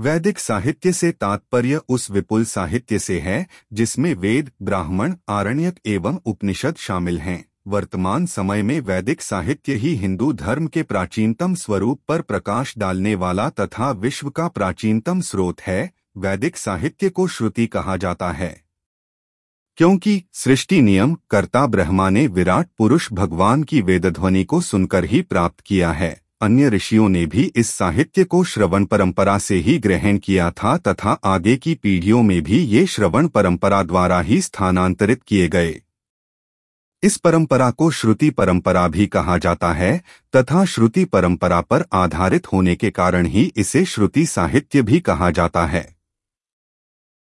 वैदिक साहित्य से तात्पर्य उस विपुल साहित्य से है, जिसमें वेद, ब्राह्मण, आरण्यक एवं उपनिषद शामिल हैं। वर्तमान समय में वैदिक साहित्य ही हिंदू धर्म के प्राचीनतम स्वरूप पर प्रकाश डालने वाला तथा विश्व का प्राचीनतम स्रोत है, वैदिक साहित्य को श्रुति कहा जाता है। क्योंकि सृष्टि नियम, कर्ता ब्रह्मा ने विराट पुरुष भगवान की वेदध्वनि को सुनकर ही प्राप्त किया है। अन्य ऋषियों ने भी इस साहित्य को श्रवण परंपरा से ही ग्रहण किया था तथा आगे की पीढ़ियों में भी ये श्रवण परंपरा द्वारा ही स्थानांतरित किए गए। इस परंपरा को श्रुति परंपरा भी कहा जाता है, तथा श्रुति परंपरा पर आधारित होने के कारण ही इसे श्रुति साहित्य भी कहा जाता है।